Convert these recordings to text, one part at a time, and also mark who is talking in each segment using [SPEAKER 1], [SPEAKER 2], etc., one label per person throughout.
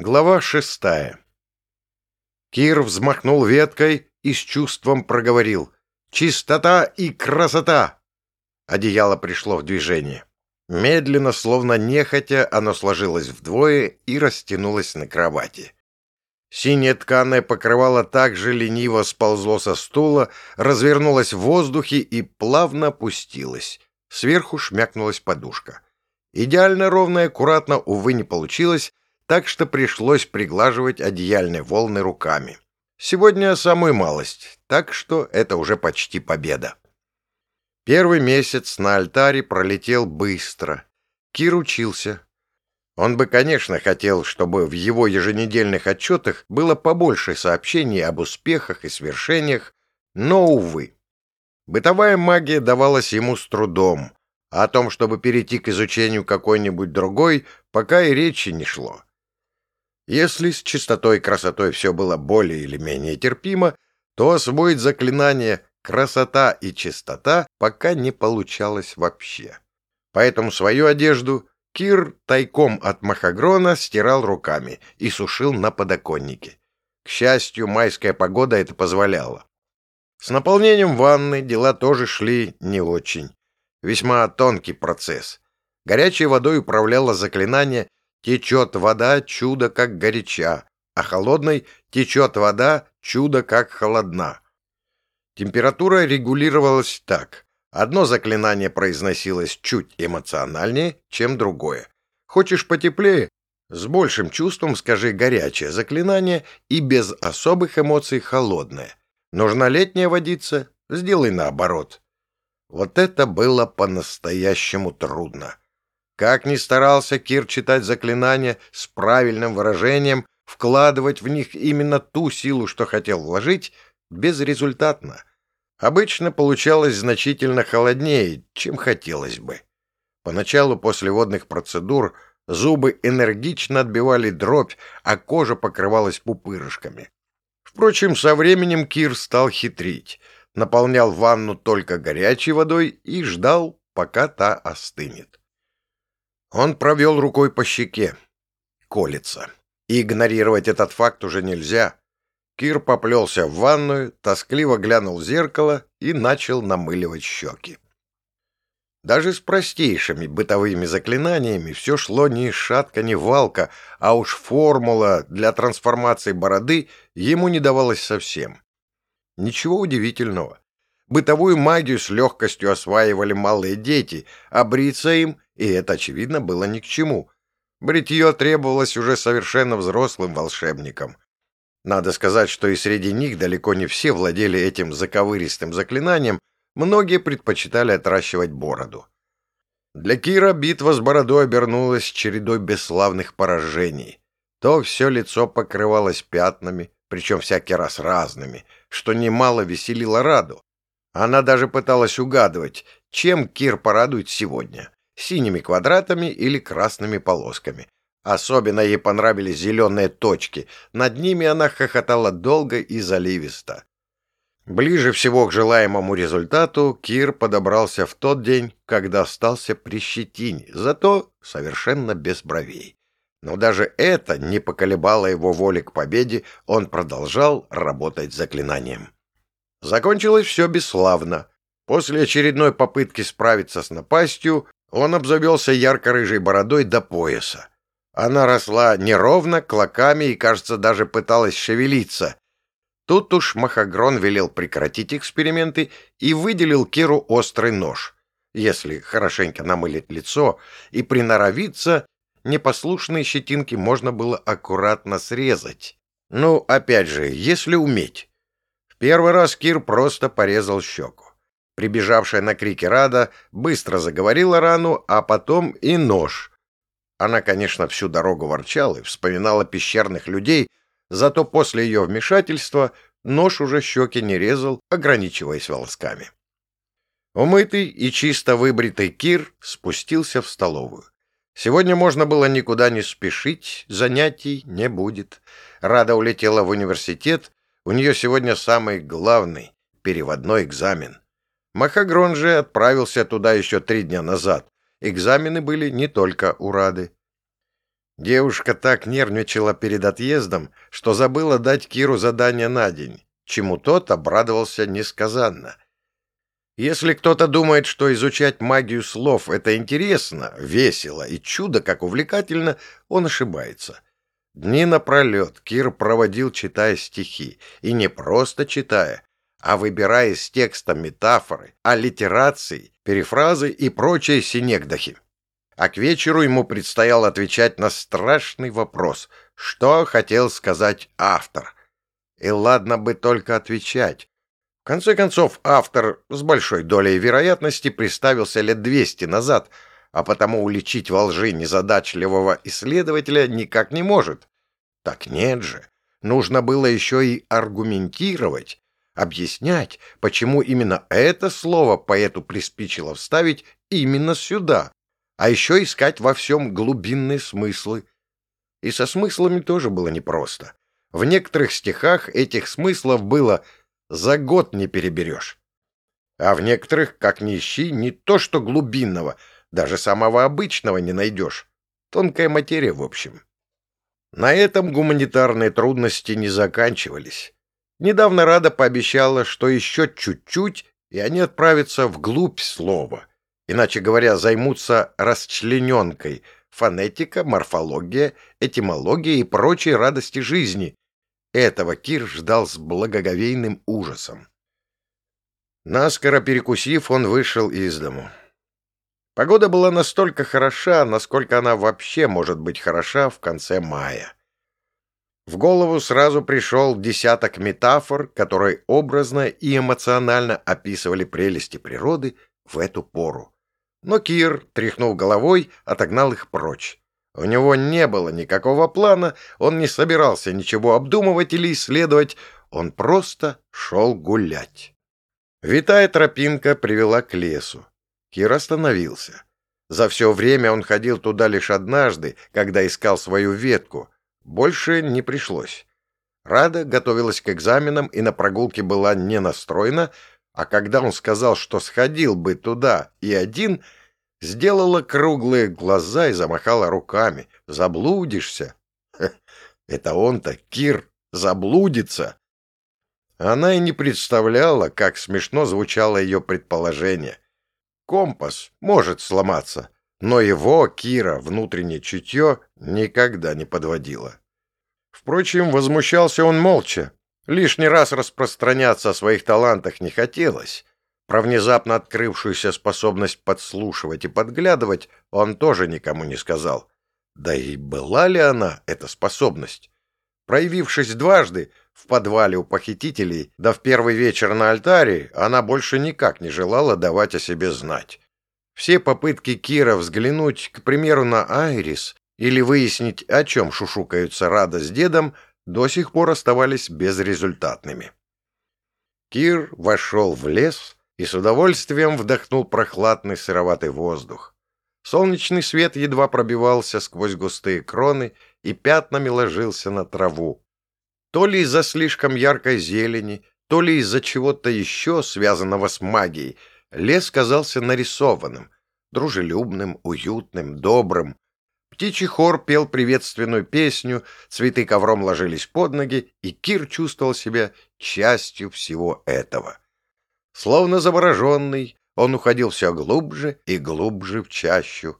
[SPEAKER 1] Глава шестая. Кир взмахнул веткой и с чувством проговорил «Чистота и красота!» Одеяло пришло в движение. Медленно, словно нехотя, оно сложилось вдвое и растянулось на кровати. Синее тканое покрывало также лениво сползло со стула, развернулось в воздухе и плавно опустилось. Сверху шмякнулась подушка. Идеально ровно и аккуратно, увы, не получилось, так что пришлось приглаживать одеяльные волны руками. Сегодня самую малость, так что это уже почти победа. Первый месяц на альтаре пролетел быстро. Кир учился. Он бы, конечно, хотел, чтобы в его еженедельных отчетах было побольше сообщений об успехах и свершениях, но, увы. Бытовая магия давалась ему с трудом, а о том, чтобы перейти к изучению какой-нибудь другой, пока и речи не шло. Если с чистотой и красотой все было более или менее терпимо, то освоить заклинание «красота и чистота» пока не получалось вообще. Поэтому свою одежду Кир тайком от Махагрона стирал руками и сушил на подоконнике. К счастью, майская погода это позволяла. С наполнением ванны дела тоже шли не очень. Весьма тонкий процесс. Горячей водой управляло заклинание течет вода, чудо как горяча, а холодной течет вода, чудо как холодна. Температура регулировалась так. Одно заклинание произносилось чуть эмоциональнее, чем другое. Хочешь потеплее? С большим чувством скажи горячее заклинание и без особых эмоций холодное. Нужна летняя водица? Сделай наоборот. Вот это было по-настоящему трудно. Как ни старался Кир читать заклинания с правильным выражением, вкладывать в них именно ту силу, что хотел вложить, безрезультатно. Обычно получалось значительно холоднее, чем хотелось бы. Поначалу после водных процедур зубы энергично отбивали дробь, а кожа покрывалась пупырышками. Впрочем, со временем Кир стал хитрить, наполнял ванну только горячей водой и ждал, пока та остынет. Он провел рукой по щеке. Колется. И игнорировать этот факт уже нельзя. Кир поплелся в ванную, тоскливо глянул в зеркало и начал намыливать щеки. Даже с простейшими бытовыми заклинаниями все шло ни шатка, ни валка, а уж формула для трансформации бороды ему не давалась совсем. Ничего удивительного. Бытовую магию с легкостью осваивали малые дети, а бриться им и это, очевидно, было ни к чему. Бритье требовалось уже совершенно взрослым волшебникам. Надо сказать, что и среди них далеко не все владели этим заковыристым заклинанием, многие предпочитали отращивать бороду. Для Кира битва с бородой обернулась чередой бесславных поражений. То все лицо покрывалось пятнами, причем всякий раз разными, что немало веселило Раду. Она даже пыталась угадывать, чем Кир порадует сегодня синими квадратами или красными полосками. Особенно ей понравились зеленые точки. Над ними она хохотала долго и заливисто. Ближе всего к желаемому результату Кир подобрался в тот день, когда остался при щетине, зато совершенно без бровей. Но даже это не поколебало его воли к победе, он продолжал работать заклинанием. Закончилось все бесславно. После очередной попытки справиться с напастью, он обзавелся ярко-рыжей бородой до пояса. Она росла неровно, клоками и, кажется, даже пыталась шевелиться. Тут уж Махагрон велел прекратить эксперименты и выделил Киру острый нож. Если хорошенько намылить лицо и приноровиться, непослушные щетинки можно было аккуратно срезать. Ну, опять же, если уметь. В первый раз Кир просто порезал щеку. Прибежавшая на крики Рада быстро заговорила рану, а потом и нож. Она, конечно, всю дорогу ворчала и вспоминала пещерных людей, зато после ее вмешательства нож уже щеки не резал, ограничиваясь волосками. Умытый и чисто выбритый Кир спустился в столовую. Сегодня можно было никуда не спешить, занятий не будет. Рада улетела в университет, у нее сегодня самый главный переводной экзамен — Махагрон же отправился туда еще три дня назад. Экзамены были не только у Рады. Девушка так нервничала перед отъездом, что забыла дать Киру задание на день, чему тот обрадовался несказанно. Если кто-то думает, что изучать магию слов — это интересно, весело и чудо, как увлекательно, он ошибается. Дни напролет Кир проводил, читая стихи, и не просто читая, а выбирая из текста метафоры, аллитерации, перефразы и прочие синекдахи а к вечеру ему предстояло отвечать на страшный вопрос, что хотел сказать автор. И ладно бы только отвечать. В конце концов, автор с большой долей вероятности представился лет двести назад, а потому уличить во лжи незадачливого исследователя никак не может. Так нет же, нужно было еще и аргументировать, объяснять, почему именно это слово поэту приспичило вставить именно сюда, а еще искать во всем глубинные смыслы. И со смыслами тоже было непросто. В некоторых стихах этих смыслов было «за год не переберешь». А в некоторых, как ни ищи, не то что глубинного, даже самого обычного не найдешь. Тонкая материя, в общем. На этом гуманитарные трудности не заканчивались. Недавно Рада пообещала, что еще чуть-чуть, и они отправятся вглубь слова — Иначе говоря, займутся расчлененкой, фонетика, морфология, этимология и прочие радости жизни. Этого Кир ждал с благоговейным ужасом. Наскоро перекусив, он вышел из дому. Погода была настолько хороша, насколько она вообще может быть хороша в конце мая. В голову сразу пришел десяток метафор, которые образно и эмоционально описывали прелести природы в эту пору. Но Кир, тряхнув головой, отогнал их прочь. У него не было никакого плана, он не собирался ничего обдумывать или исследовать, он просто шел гулять. Витая тропинка привела к лесу. Кир остановился. За все время он ходил туда лишь однажды, когда искал свою ветку. Больше не пришлось. Рада готовилась к экзаменам и на прогулке была не настроена, а когда он сказал, что сходил бы туда и один, сделала круглые глаза и замахала руками. «Заблудишься!» Это он-то, Кир, заблудится. Она и не представляла, как смешно звучало ее предположение. Компас может сломаться, но его, Кира, внутреннее чутье никогда не подводило. Впрочем, возмущался он молча, Лишний раз распространяться о своих талантах не хотелось. Про внезапно открывшуюся способность подслушивать и подглядывать он тоже никому не сказал. Да и была ли она, эта способность? Проявившись дважды, в подвале у похитителей, да в первый вечер на альтаре, она больше никак не желала давать о себе знать. Все попытки Кира взглянуть, к примеру, на Айрис или выяснить, о чем шушукаются Рада с дедом, до сих пор оставались безрезультатными. Кир вошел в лес и с удовольствием вдохнул прохладный сыроватый воздух. Солнечный свет едва пробивался сквозь густые кроны и пятнами ложился на траву. То ли из-за слишком яркой зелени, то ли из-за чего-то еще, связанного с магией, лес казался нарисованным, дружелюбным, уютным, добрым, Птичий хор пел приветственную песню, цветы ковром ложились под ноги, и Кир чувствовал себя частью всего этого. Словно завороженный, он уходил все глубже и глубже в чащу.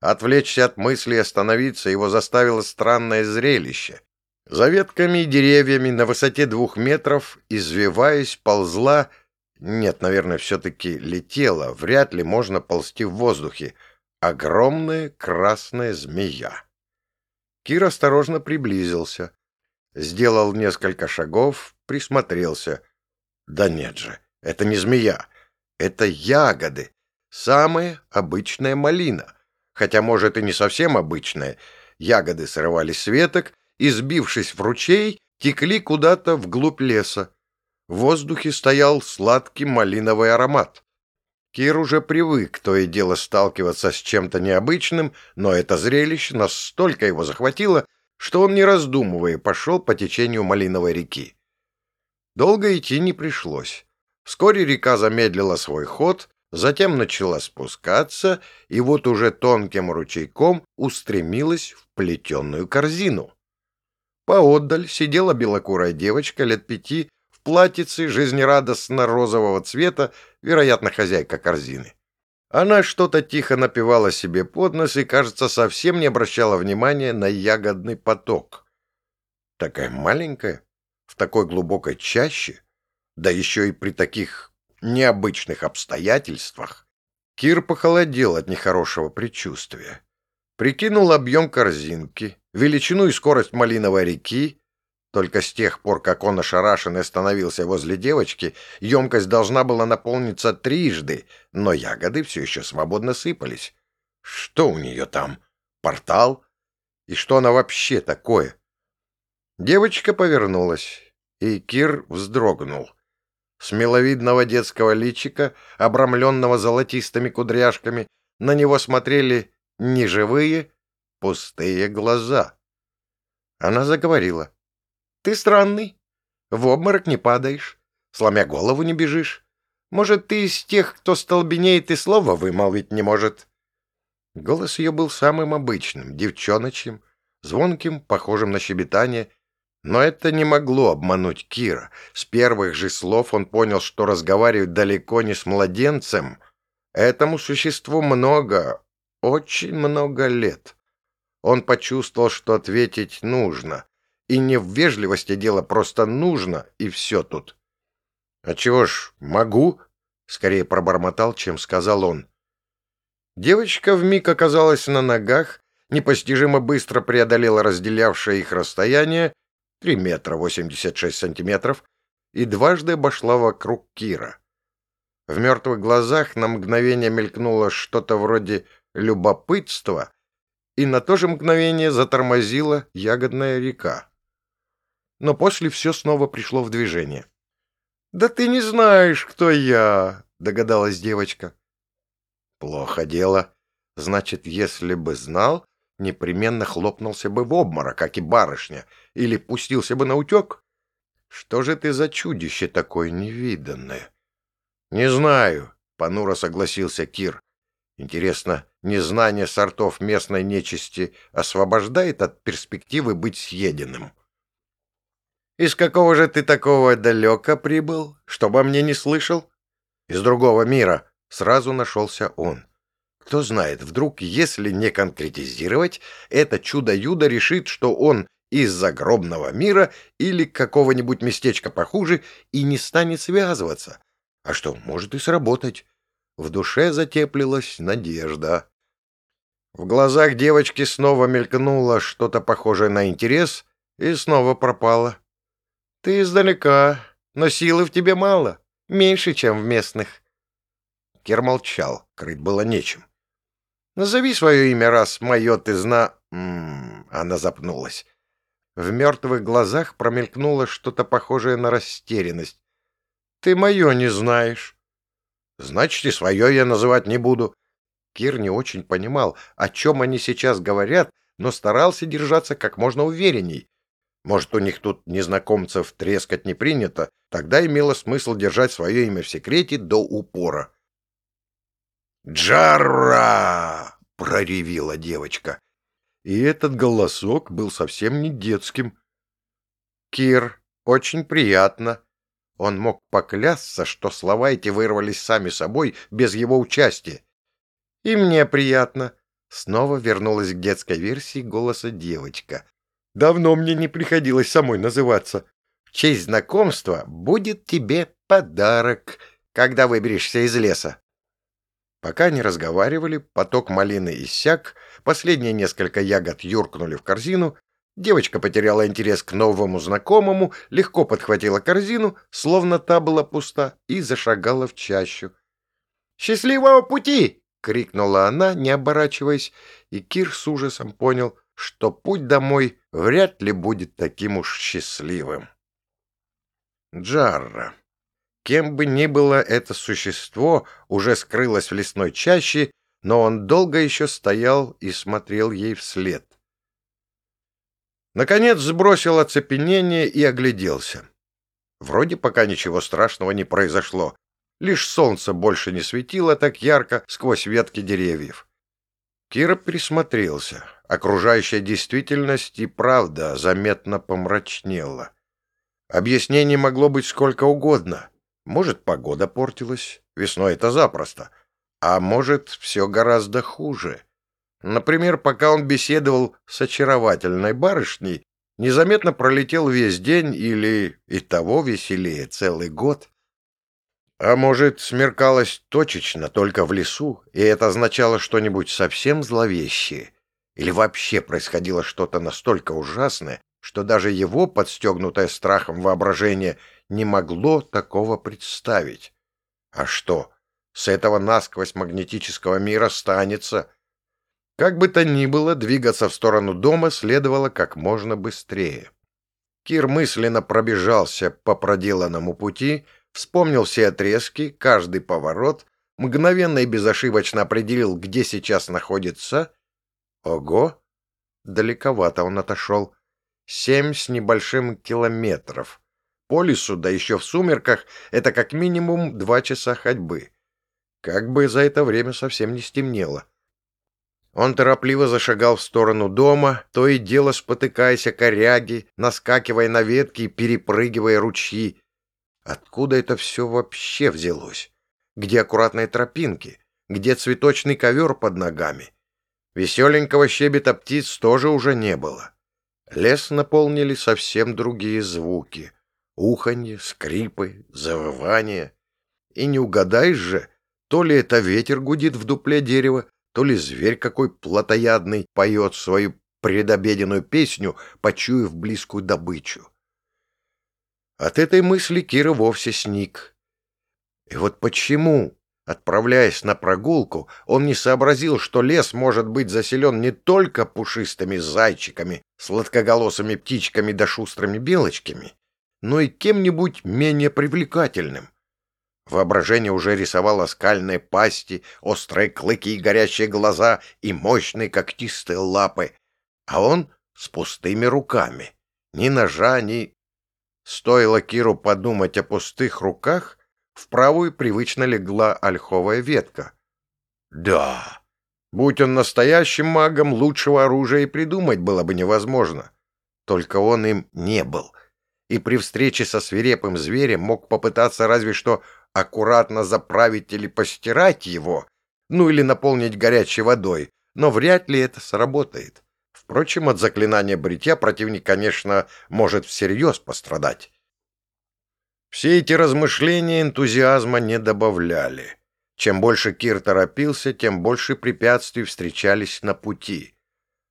[SPEAKER 1] Отвлечься от мысли и остановиться его заставило странное зрелище. За ветками и деревьями на высоте двух метров, извиваясь, ползла... Нет, наверное, все-таки летела, вряд ли можно ползти в воздухе — огромная красная змея. Кир осторожно приблизился, сделал несколько шагов, присмотрелся. Да нет же, это не змея, это ягоды, самая обычная малина. Хотя, может, и не совсем обычная. Ягоды срывались с веток и, сбившись в ручей, текли куда-то вглубь леса. В воздухе стоял сладкий малиновый аромат. Кир уже привык то и дело сталкиваться с чем-то необычным, но это зрелище настолько его захватило, что он, не раздумывая, пошел по течению Малиновой реки. Долго идти не пришлось. Вскоре река замедлила свой ход, затем начала спускаться и вот уже тонким ручейком устремилась в плетеную корзину. Поотдаль сидела белокурая девочка лет пяти платьице жизнерадостно-розового цвета, вероятно, хозяйка корзины. Она что-то тихо напевала себе под нос и, кажется, совсем не обращала внимания на ягодный поток. Такая маленькая, в такой глубокой чаще, да еще и при таких необычных обстоятельствах, Кир похолодел от нехорошего предчувствия. Прикинул объем корзинки, величину и скорость малиновой реки. Только с тех пор, как он ошарашенный остановился возле девочки, емкость должна была наполниться трижды, но ягоды все еще свободно сыпались. Что у нее там? Портал? И что она вообще такое? Девочка повернулась, и Кир вздрогнул. С миловидного детского личика, обрамленного золотистыми кудряшками, на него смотрели неживые, пустые глаза. Она заговорила. «Ты странный. В обморок не падаешь, сломя голову не бежишь. Может, ты из тех, кто столбенеет и слова вымолвить не может?» Голос ее был самым обычным, девчоночьим, звонким, похожим на щебетание, но это не могло обмануть Кира. С первых же слов он понял, что разговаривает далеко не с младенцем. Этому существу много, очень много лет. Он почувствовал, что ответить нужно. И не в вежливости дело, просто нужно, и все тут. «А чего ж, могу?» — скорее пробормотал, чем сказал он. Девочка вмиг оказалась на ногах, непостижимо быстро преодолела разделявшее их расстояние, 3 метра 86 сантиметров, и дважды обошла вокруг Кира. В мертвых глазах на мгновение мелькнуло что-то вроде любопытства, и на то же мгновение затормозила ягодная река. Но после все снова пришло в движение. «Да ты не знаешь, кто я!» — догадалась девочка. «Плохо дело. Значит, если бы знал, непременно хлопнулся бы в обморок, как и барышня, или пустился бы на утек. Что же ты за чудище такое невиданное?» «Не знаю», — понуро согласился Кир. «Интересно, незнание сортов местной нечисти освобождает от перспективы быть съеденным?» «Из какого же ты такого далека прибыл, чтобы мне не слышал?» «Из другого мира», — сразу нашелся он. Кто знает, вдруг, если не конкретизировать, это чудо-юдо решит, что он из загробного мира или какого-нибудь местечка похуже и не станет связываться. А что, может и сработать. В душе затеплилась надежда. В глазах девочки снова мелькнуло что-то похожее на интерес и снова пропало. «Ты издалека, но силы в тебе мало, меньше, чем в местных». Кир молчал, крыть было нечем. «Назови свое имя, раз мое ты зна...» М -м, Она запнулась. В мертвых глазах промелькнуло что-то похожее на растерянность. «Ты мое не знаешь». «Значит, и свое я называть не буду». Кир не очень понимал, о чем они сейчас говорят, но старался держаться как можно уверенней. Может, у них тут незнакомцев трескать не принято, тогда имело смысл держать свое имя в секрете до упора. «Джарра!» — проревела девочка и этот голосок был совсем не детским. «Кир, очень приятно». Он мог поклясться, что слова эти вырвались сами собой, без его участия. «И мне приятно». Снова вернулась к детской версии голоса девочка. «Давно мне не приходилось самой называться. В честь знакомства будет тебе подарок, когда выберешься из леса». Пока они разговаривали, поток малины иссяк, последние несколько ягод юркнули в корзину, девочка потеряла интерес к новому знакомому, легко подхватила корзину, словно та была пуста, и зашагала в чащу. «Счастливого пути!» — крикнула она, не оборачиваясь, и Кир с ужасом понял, что путь домой вряд ли будет таким уж счастливым. Джарра. Кем бы ни было это существо, уже скрылось в лесной чаще, но он долго еще стоял и смотрел ей вслед. Наконец сбросил оцепенение и огляделся. Вроде пока ничего страшного не произошло. Лишь солнце больше не светило так ярко сквозь ветки деревьев. Кира присмотрелся. Окружающая действительность и правда заметно помрачнела. Объяснений могло быть сколько угодно. Может, погода портилась, весной это запросто. А может, все гораздо хуже. Например, пока он беседовал с очаровательной барышней, незаметно пролетел весь день или и того веселее целый год. А может, смеркалось точечно только в лесу, и это означало что-нибудь совсем зловещее? Или вообще происходило что-то настолько ужасное, что даже его, подстегнутое страхом воображение, не могло такого представить? А что, с этого насквозь магнетического мира станется? Как бы то ни было, двигаться в сторону дома следовало как можно быстрее. Кир мысленно пробежался по проделанному пути, вспомнил все отрезки, каждый поворот, мгновенно и безошибочно определил, где сейчас находится. Ого! Далековато он отошел. Семь с небольшим километров. По лесу, да еще в сумерках, это как минимум два часа ходьбы. Как бы за это время совсем не стемнело. Он торопливо зашагал в сторону дома, то и дело спотыкаясь о коряги, наскакивая на ветки и перепрыгивая ручьи. Откуда это все вообще взялось? Где аккуратные тропинки? Где цветочный ковер под ногами? Веселенького щебета птиц тоже уже не было. Лес наполнили совсем другие звуки. Уханье, скрипы, завывания. И не угадаешь же, то ли это ветер гудит в дупле дерева, то ли зверь какой плотоядный поет свою предобеденную песню, почуяв близкую добычу. От этой мысли Кира вовсе сник. И вот почему, отправляясь на прогулку, он не сообразил, что лес может быть заселен не только пушистыми зайчиками, сладкоголосыми птичками да шустрыми белочками, но и кем-нибудь менее привлекательным. Воображение уже рисовало скальные пасти, острые клыки и горящие глаза и мощные когтистые лапы, а он с пустыми руками. Ни ножа, ни... Стоило Киру подумать о пустых руках, в правую привычно легла ольховая ветка. Да, будь он настоящим магом, лучшего оружия и придумать было бы невозможно. Только он им не был. И при встрече со свирепым зверем мог попытаться разве что аккуратно заправить или постирать его, ну или наполнить горячей водой, но вряд ли это сработает. Впрочем, от заклинания бритья противник, конечно, может всерьез пострадать. Все эти размышления энтузиазма не добавляли. Чем больше Кир торопился, тем больше препятствий встречались на пути.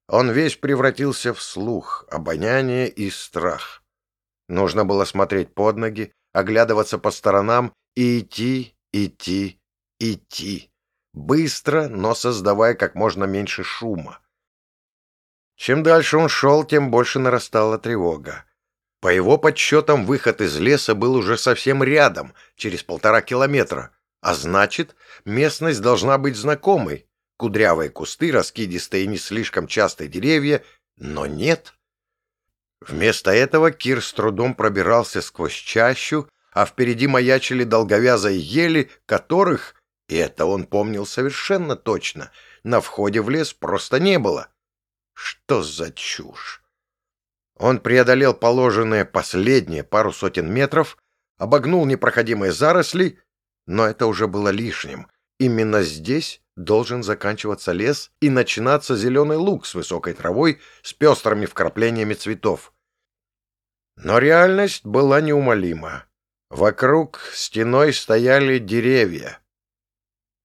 [SPEAKER 1] Он весь превратился в слух, обоняние и страх. Нужно было смотреть под ноги, оглядываться по сторонам и идти, идти, идти. Быстро, но создавая как можно меньше шума. Чем дальше он шел, тем больше нарастала тревога. По его подсчетам, выход из леса был уже совсем рядом, через полтора километра. А значит, местность должна быть знакомой. Кудрявые кусты, раскидистые и не слишком частые деревья, но нет. Вместо этого Кир с трудом пробирался сквозь чащу, а впереди маячили долговязые ели, которых, и это он помнил совершенно точно, на входе в лес просто не было. Что за чушь? Он преодолел положенные последние пару сотен метров, обогнул непроходимые заросли, но это уже было лишним. Именно здесь должен заканчиваться лес и начинаться зеленый луг с высокой травой с пестрыми вкраплениями цветов. Но реальность была неумолима. Вокруг стеной стояли деревья.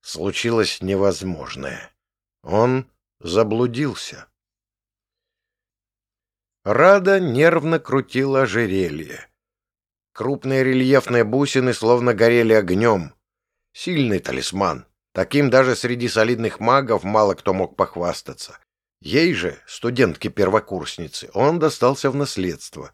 [SPEAKER 1] Случилось невозможное. Он заблудился. Рада нервно крутила ожерелье. Крупные рельефные бусины словно горели огнем. Сильный талисман. Таким даже среди солидных магов мало кто мог похвастаться. Ей же, студентке-первокурснице, он достался в наследство.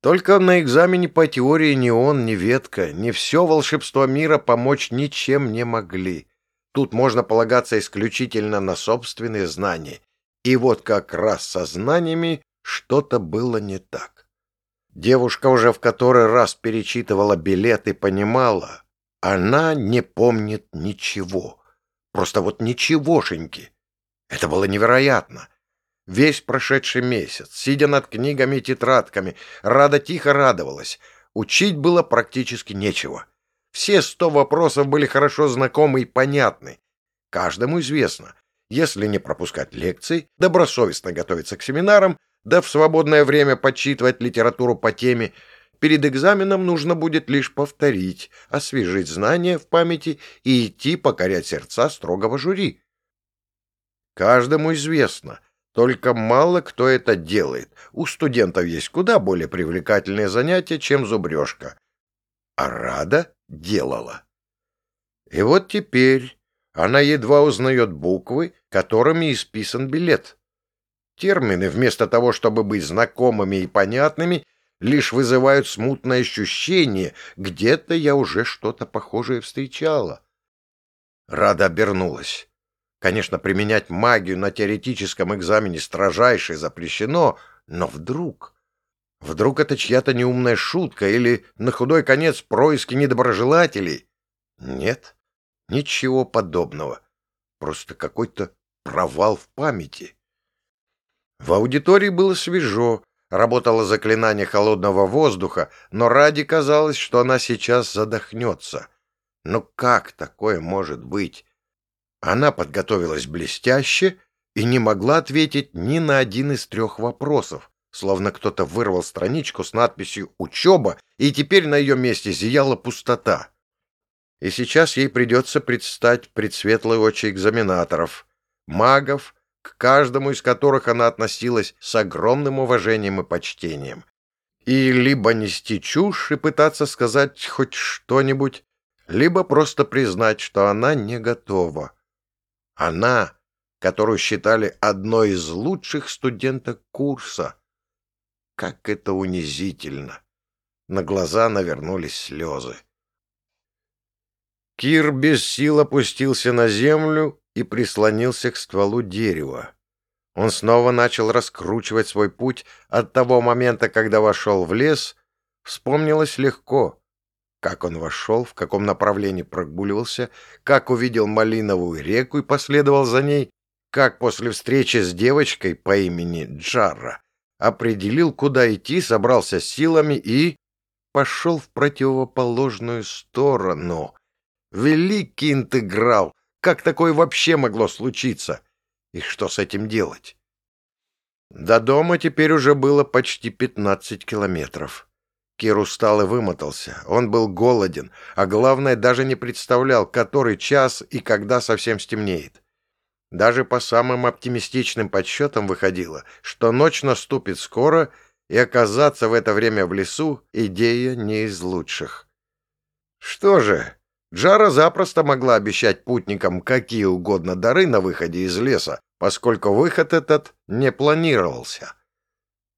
[SPEAKER 1] Только на экзамене по теории ни он, ни ветка, ни все волшебство мира помочь ничем не могли. Тут можно полагаться исключительно на собственные знания. И вот как раз со знаниями что-то было не так. Девушка уже в который раз перечитывала билет и понимала, Она не помнит ничего. Просто вот ничегошеньки. Это было невероятно. Весь прошедший месяц, сидя над книгами и тетрадками, Рада тихо радовалась. Учить было практически нечего. Все сто вопросов были хорошо знакомы и понятны. Каждому известно, если не пропускать лекций, добросовестно готовиться к семинарам, да в свободное время подсчитывать литературу по теме, перед экзаменом нужно будет лишь повторить, освежить знания в памяти и идти покорять сердца строгого жюри. Каждому известно, только мало кто это делает. У студентов есть куда более привлекательные занятия, чем зубрежка. А Рада делала. И вот теперь она едва узнает буквы, которыми исписан билет. Термины, вместо того, чтобы быть знакомыми и понятными, лишь вызывают смутное ощущение, где-то я уже что-то похожее встречала. Рада обернулась. Конечно, применять магию на теоретическом экзамене строжайше запрещено, но вдруг... Вдруг это чья-то неумная шутка или, на худой конец, происки недоброжелателей? Нет. Ничего подобного. Просто какой-то провал в памяти. В аудитории было свежо, работало заклинание холодного воздуха, но ради казалось, что она сейчас задохнется. Но как такое может быть? Она подготовилась блестяще и не могла ответить ни на один из трех вопросов, словно кто-то вырвал страничку с надписью «Учеба», и теперь на ее месте зияла пустота и сейчас ей придется предстать пред светлые очи экзаменаторов, магов, к каждому из которых она относилась с огромным уважением и почтением. И либо нести чушь и пытаться сказать хоть что-нибудь, либо просто признать, что она не готова. Она, которую считали одной из лучших студенток курса. Как это унизительно! На глаза навернулись слезы. Кир без сил опустился на землю и прислонился к стволу дерева. Он снова начал раскручивать свой путь от того момента, когда вошел в лес. Вспомнилось легко, как он вошел, в каком направлении прогуливался, как увидел Малиновую реку и последовал за ней, как после встречи с девочкой по имени Джарра определил, куда идти, собрался силами и пошел в противоположную сторону, Великий интеграл! Как такое вообще могло случиться? И что с этим делать? До дома теперь уже было почти пятнадцать километров. Кир устал и вымотался. Он был голоден, а главное, даже не представлял, который час и когда совсем стемнеет. Даже по самым оптимистичным подсчетам выходило, что ночь наступит скоро, и оказаться в это время в лесу — идея не из лучших. Что же, Джара запросто могла обещать путникам какие угодно дары на выходе из леса, поскольку выход этот не планировался.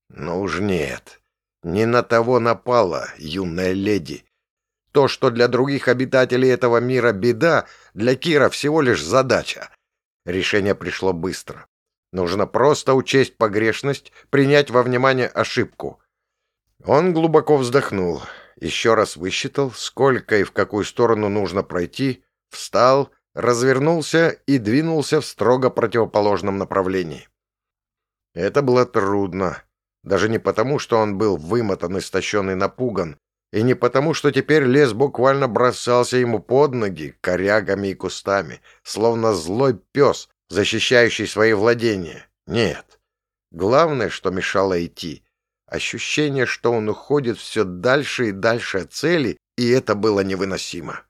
[SPEAKER 1] Но уж нет, не на того напала юная леди. То, что для других обитателей этого мира беда, для Кира всего лишь задача. Решение пришло быстро. Нужно просто учесть погрешность, принять во внимание ошибку. Он глубоко вздохнул еще раз высчитал, сколько и в какую сторону нужно пройти, встал, развернулся и двинулся в строго противоположном направлении. Это было трудно. Даже не потому, что он был вымотан, истощен и напуган, и не потому, что теперь лес буквально бросался ему под ноги корягами и кустами, словно злой пес, защищающий свои владения. Нет. Главное, что мешало идти — Ощущение, что он уходит все дальше и дальше от цели, и это было невыносимо.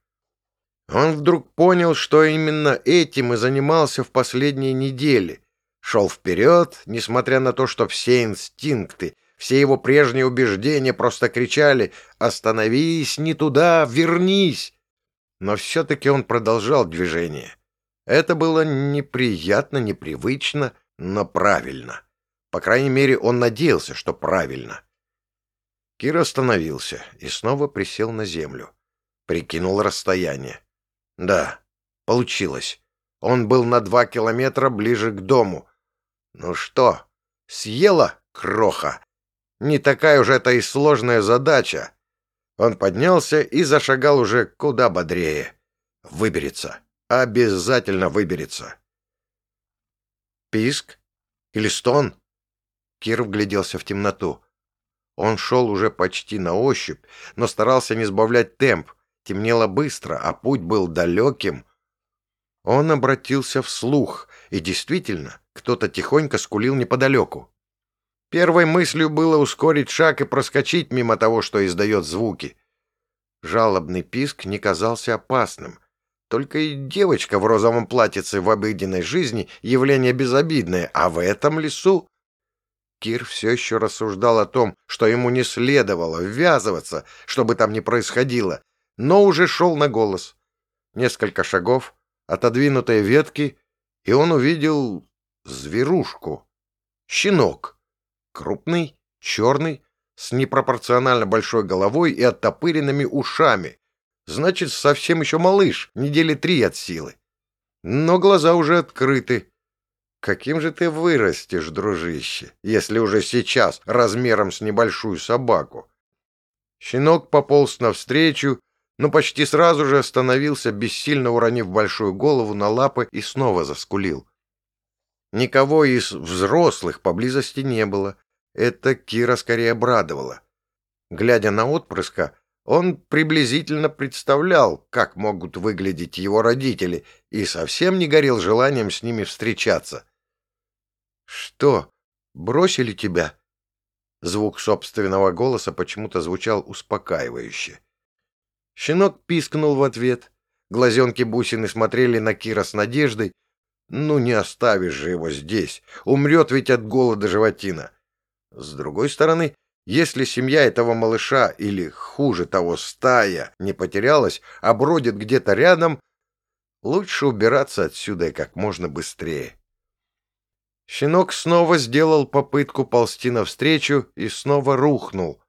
[SPEAKER 1] Он вдруг понял, что именно этим и занимался в последние недели. Шел вперед, несмотря на то, что все инстинкты, все его прежние убеждения просто кричали «Остановись, не туда, вернись!» Но все-таки он продолжал движение. Это было неприятно, непривычно, но правильно. По крайней мере, он надеялся, что правильно. Кир остановился и снова присел на землю. Прикинул расстояние. Да, получилось. Он был на два километра ближе к дому. Ну что, съела кроха? Не такая уж это и сложная задача. Он поднялся и зашагал уже куда бодрее. Выберется. Обязательно выберется. Писк? Или стон? Кир вгляделся в темноту. Он шел уже почти на ощупь, но старался не сбавлять темп. Темнело быстро, а путь был далеким. Он обратился вслух, и действительно, кто-то тихонько скулил неподалеку. Первой мыслью было ускорить шаг и проскочить мимо того, что издает звуки. Жалобный писк не казался опасным. Только и девочка в розовом платьице в обыденной жизни явление безобидное, а в этом лесу... Кир все еще рассуждал о том, что ему не следовало ввязываться, что бы там ни происходило, но уже шел на голос. Несколько шагов, отодвинутые ветки, и он увидел зверушку. Щенок. Крупный, черный, с непропорционально большой головой и оттопыренными ушами. Значит, совсем еще малыш, недели три от силы. Но глаза уже открыты. Каким же ты вырастешь, дружище, если уже сейчас размером с небольшую собаку? Щенок пополз навстречу, но почти сразу же остановился, бессильно уронив большую голову на лапы и снова заскулил. Никого из взрослых поблизости не было. Это Кира скорее обрадовало. Глядя на отпрыска, он приблизительно представлял, как могут выглядеть его родители, и совсем не горел желанием с ними встречаться. «Что, бросили тебя?» Звук собственного голоса почему-то звучал успокаивающе. Щенок пискнул в ответ. Глазенки бусины смотрели на Кира с надеждой. «Ну, не оставишь же его здесь. Умрет ведь от голода животина». С другой стороны, если семья этого малыша, или, хуже того, стая, не потерялась, а бродит где-то рядом, лучше убираться отсюда и как можно быстрее. Щенок снова сделал попытку ползти навстречу и снова рухнул.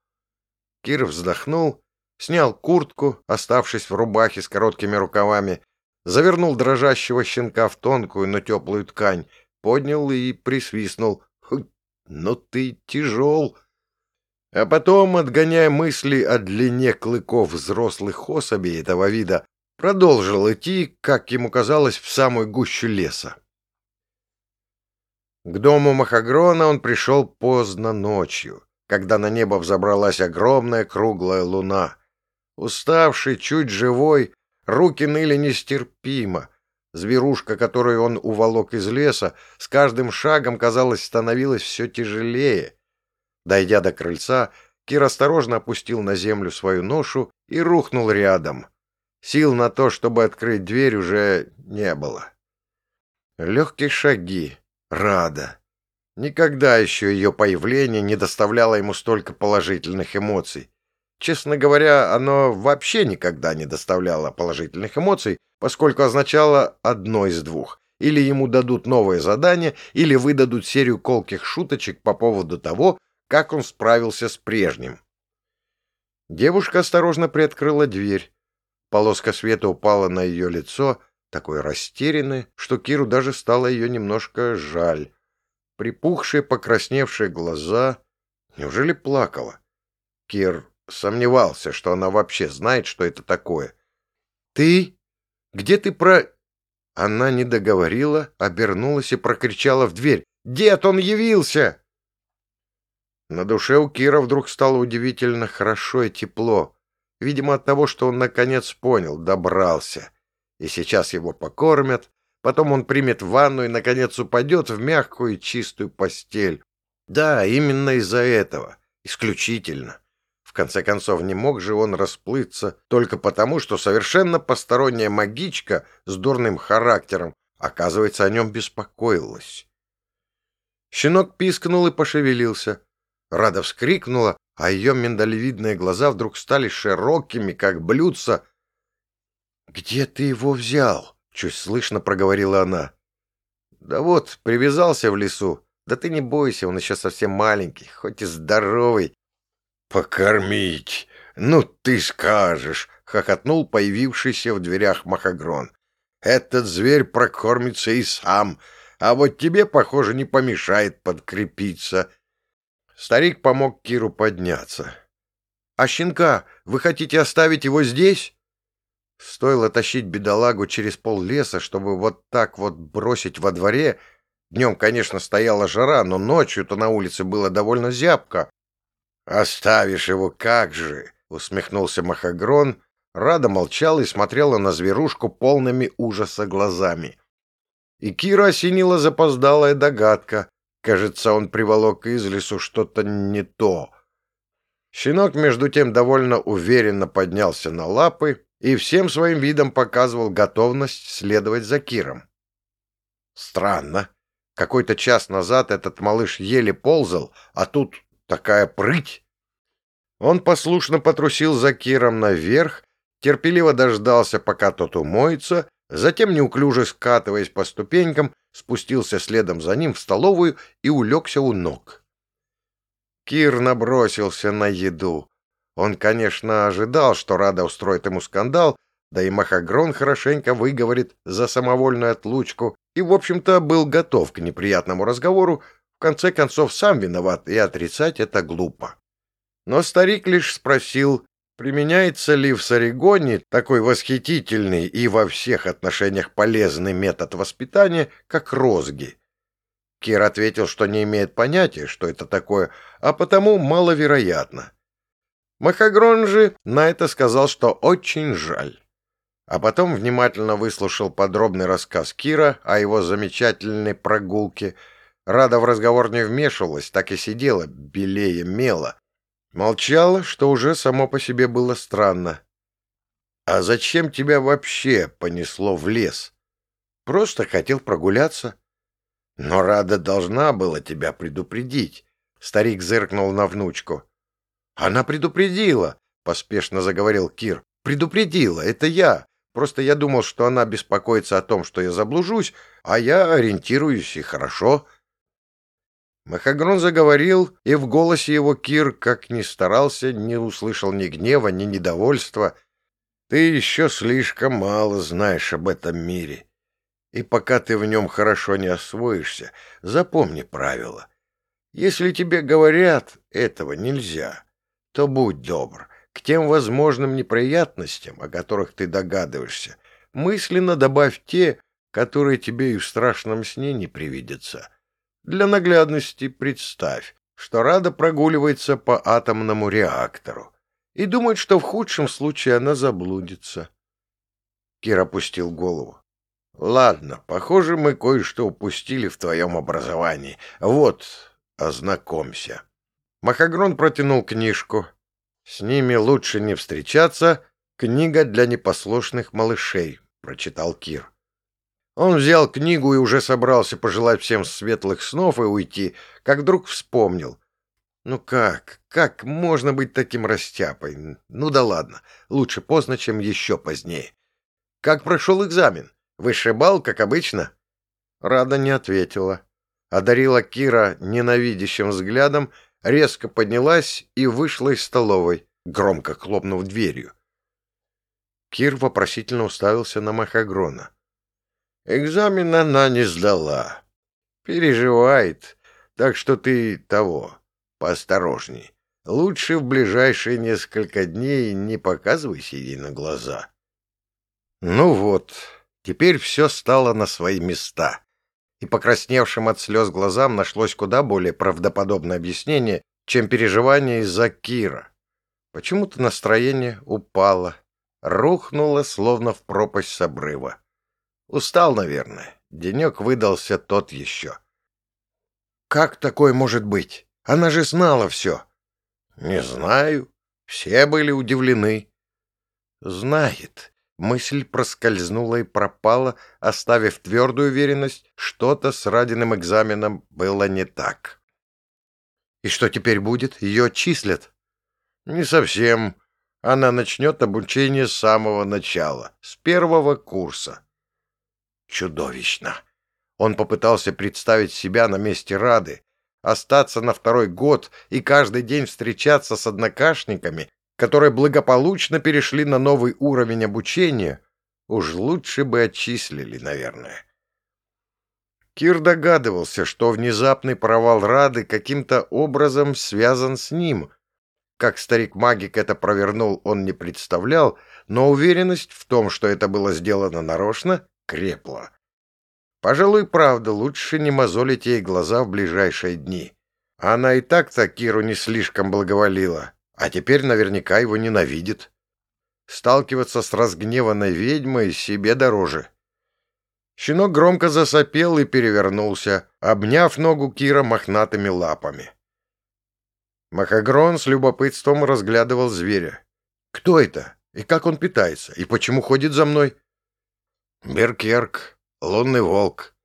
[SPEAKER 1] Кир вздохнул, снял куртку, оставшись в рубахе с короткими рукавами, завернул дрожащего щенка в тонкую, но теплую ткань, поднял и присвистнул. «Ну ты тяжел!» А потом, отгоняя мысли о длине клыков взрослых особей этого вида, продолжил идти, как ему казалось, в самую гущу леса. К дому Махагрона он пришел поздно ночью, когда на небо взобралась огромная круглая луна. Уставший, чуть живой, руки ныли нестерпимо. Зверушка, которую он уволок из леса, с каждым шагом, казалось, становилась все тяжелее — Дойдя до крыльца, Кир осторожно опустил на землю свою ношу и рухнул рядом. Сил на то, чтобы открыть дверь, уже не было. Легкие шаги. Рада. Никогда еще ее появление не доставляло ему столько положительных эмоций. Честно говоря, оно вообще никогда не доставляло положительных эмоций, поскольку означало одно из двух. Или ему дадут новое задание, или выдадут серию колких шуточек по поводу того, как он справился с прежним. Девушка осторожно приоткрыла дверь. Полоска света упала на ее лицо, такое растерянное, что Киру даже стало ее немножко жаль. Припухшие, покрасневшие глаза. Неужели плакала? Кир сомневался, что она вообще знает, что это такое. «Ты? Где ты про...» Она не договорила, обернулась и прокричала в дверь. «Дед, он явился!» На душе у Кира вдруг стало удивительно хорошо и тепло. Видимо, от того, что он наконец понял, добрался. И сейчас его покормят, потом он примет ванну и, наконец, упадет в мягкую и чистую постель. Да, именно из-за этого. Исключительно. В конце концов, не мог же он расплыться только потому, что совершенно посторонняя магичка с дурным характером, оказывается, о нем беспокоилась. Щенок пискнул и пошевелился. Рада вскрикнула, а ее миндалевидные глаза вдруг стали широкими, как блюдца. «Где ты его взял?» — чуть слышно проговорила она. «Да вот, привязался в лесу. Да ты не бойся, он еще совсем маленький, хоть и здоровый». «Покормить? Ну ты скажешь!» — хохотнул появившийся в дверях Махагрон. «Этот зверь прокормится и сам, а вот тебе, похоже, не помешает подкрепиться». Старик помог Киру подняться. А щенка вы хотите оставить его здесь?» Стоило тащить бедолагу через пол леса, чтобы вот так вот бросить во дворе. Днем, конечно, стояла жара, но ночью-то на улице было довольно зябко. «Оставишь его как же!» — усмехнулся Махагрон. Рада молчала и смотрела на зверушку полными ужаса глазами. И Кира осенила запоздалая догадка. Кажется, он приволок из лесу что-то не то. Щенок, между тем, довольно уверенно поднялся на лапы и всем своим видом показывал готовность следовать за Киром. Странно. Какой-то час назад этот малыш еле ползал, а тут такая прыть. Он послушно потрусил за Киром наверх, терпеливо дождался, пока тот умоется, затем, неуклюже скатываясь по ступенькам, спустился следом за ним в столовую и улегся у ног. Кир набросился на еду. Он, конечно, ожидал, что Рада устроит ему скандал, да и Махагрон хорошенько выговорит за самовольную отлучку, и, в общем-то, был готов к неприятному разговору, в конце концов, сам виноват, и отрицать это глупо. Но старик лишь спросил, применяется ли в Саригоне такой восхитительный и во всех отношениях полезный метод воспитания, как розги. Кир ответил, что не имеет понятия, что это такое, а потому маловероятно. Махагрон же на это сказал, что очень жаль. А потом внимательно выслушал подробный рассказ Кира о его замечательной прогулке. Рада в разговор не вмешивалась, так и сидела, белее мела. Молчала, что уже само по себе было странно. «А зачем тебя вообще понесло в лес?» «Просто хотел прогуляться». «Но Рада должна была тебя предупредить», — старик зыркнул на внучку. «Она предупредила», — поспешно заговорил Кир. «Предупредила, это я. Просто я думал, что она беспокоится о том, что я заблужусь, а я ориентируюсь, и хорошо». Махагрон заговорил, и в голосе его Кир, как ни старался, не услышал ни гнева, ни недовольства. «Ты еще слишком мало знаешь об этом мире. И пока ты в нем хорошо не освоишься, запомни правила. Если тебе говорят, этого нельзя то будь добр, к тем возможным неприятностям, о которых ты догадываешься, мысленно добавь те, которые тебе и в страшном сне не привидятся. Для наглядности представь, что Рада прогуливается по атомному реактору и думает, что в худшем случае она заблудится. Кир опустил голову. «Ладно, похоже, мы кое-что упустили в твоем образовании. Вот, ознакомься». Махагрон протянул книжку. «С ними лучше не встречаться. Книга для непослушных малышей», — прочитал Кир. Он взял книгу и уже собрался пожелать всем светлых снов и уйти, как вдруг вспомнил. «Ну как? Как можно быть таким растяпой? Ну да ладно, лучше поздно, чем еще позднее. Как прошел экзамен? Высший бал, как обычно?» Рада не ответила. Одарила Кира ненавидящим взглядом резко поднялась и вышла из столовой, громко хлопнув дверью. Кир вопросительно уставился на Махагрона. «Экзамен она не сдала. Переживает, так что ты того, поосторожней. Лучше в ближайшие несколько дней не показывайся ей на глаза». Ну вот, теперь все стало на свои места и покрасневшим от слез глазам нашлось куда более правдоподобное объяснение, чем переживание из-за Кира. Почему-то настроение упало, рухнуло, словно в пропасть с обрыва. Устал, наверное. Денек выдался тот еще. «Как такое может быть? Она же знала все». «Не знаю. Все были удивлены». «Знает. Мысль проскользнула и пропала, оставив твердую уверенность, что-то с Радиным экзаменом было не так. И что теперь будет? Ее отчислят? Не совсем. Она начнет обучение с самого начала, с первого курса. Чудовищно. Он попытался представить себя на месте Рады, остаться на второй год и каждый день встречаться с однокашниками, которые благополучно перешли на новый уровень обучения, уж лучше бы отчислили, наверное. Кир догадывался, что внезапный провал Рады каким-то образом связан с ним. Как старик-магик это провернул, он не представлял, но уверенность в том, что это было сделано нарочно, крепла. Пожалуй, правда, лучше не мозолить ей глаза в ближайшие дни. Она и так-то Киру не слишком благоволила, а теперь наверняка его ненавидит. Сталкиваться с разгневанной ведьмой себе дороже. Щенок громко засопел и перевернулся, обняв ногу Кира мохнатыми лапами. Махагрон с любопытством разглядывал зверя. «Кто это? И как он питается? И почему ходит за мной?» «Беркерк, лунный волк.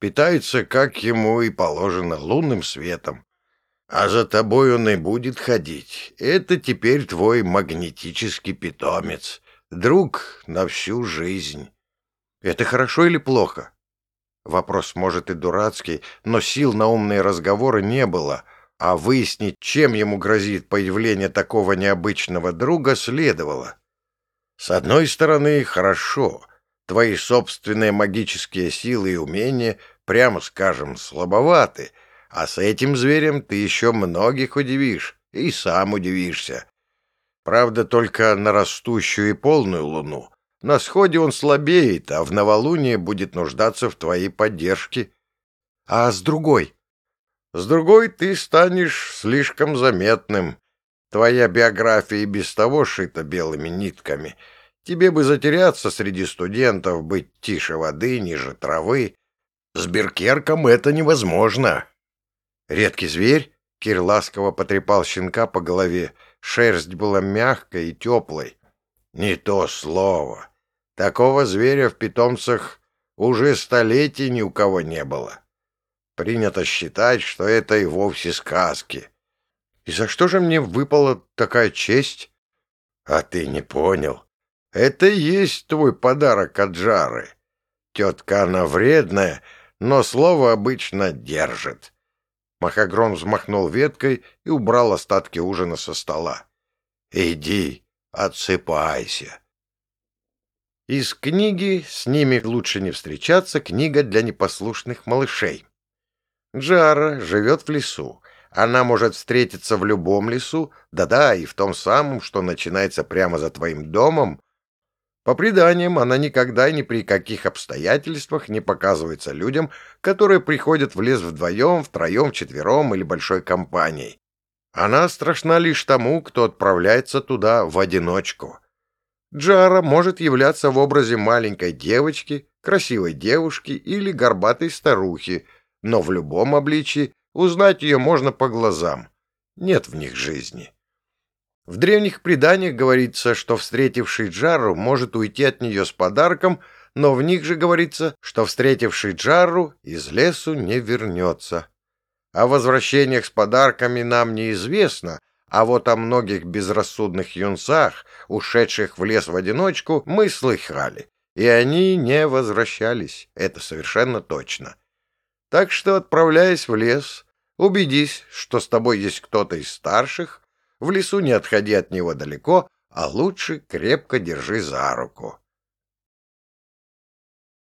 [SPEAKER 1] Питается, как ему и положено, лунным светом. А за тобой он и будет ходить. Это теперь твой магнетический питомец. Друг на всю жизнь». «Это хорошо или плохо?» Вопрос, может, и дурацкий, но сил на умные разговоры не было — а выяснить, чем ему грозит появление такого необычного друга, следовало. С одной стороны, хорошо. Твои собственные магические силы и умения, прямо скажем, слабоваты, а с этим зверем ты еще многих удивишь и сам удивишься. Правда, только на растущую и полную луну. На сходе он слабеет, а в новолуние будет нуждаться в твоей поддержке. А с другой, с другой, ты станешь слишком заметным. Твоя биография и без того шита белыми нитками. Тебе бы затеряться среди студентов, быть тише воды, ниже травы. С Беркерком это невозможно. Редкий зверь, Кир ласково потрепал щенка по голове. Шерсть была мягкой и теплой. Не то слово. Такого зверя в питомцах уже столетий ни у кого не было. Принято считать, что это и вовсе сказки. И за что же мне выпала такая честь? А ты не понял. Это и есть твой подарок от Жары. Тетка она вредная, но слово обычно держит. Махагрон взмахнул веткой и убрал остатки ужина со стола. «Иди, отсыпайся». Из книги «С ними лучше не встречаться» книга для непослушных малышей. Джара живет в лесу. Она может встретиться в любом лесу, да-да, и в том самом, что начинается прямо за твоим домом. По преданиям, она никогда ни при каких обстоятельствах не показывается людям, которые приходят в лес вдвоем, втроем, четвером или большой компанией. Она страшна лишь тому, кто отправляется туда в одиночку. Джара может являться в образе маленькой девочки, красивой девушки или горбатой старухи – но в любом обличии узнать ее можно по глазам. Нет в них жизни. В древних преданиях говорится, что встретивший Джару может уйти от нее с подарком, но в них же говорится, что встретивший Джару из лесу не вернется. О возвращениях с подарками нам неизвестно, а вот о многих безрассудных юнцах, ушедших в лес в одиночку, мы слыхали. И они не возвращались, это совершенно точно. Так что, отправляясь в лес, убедись, что с тобой есть кто-то из старших, в лесу не отходи от него далеко, а лучше крепко держи за руку.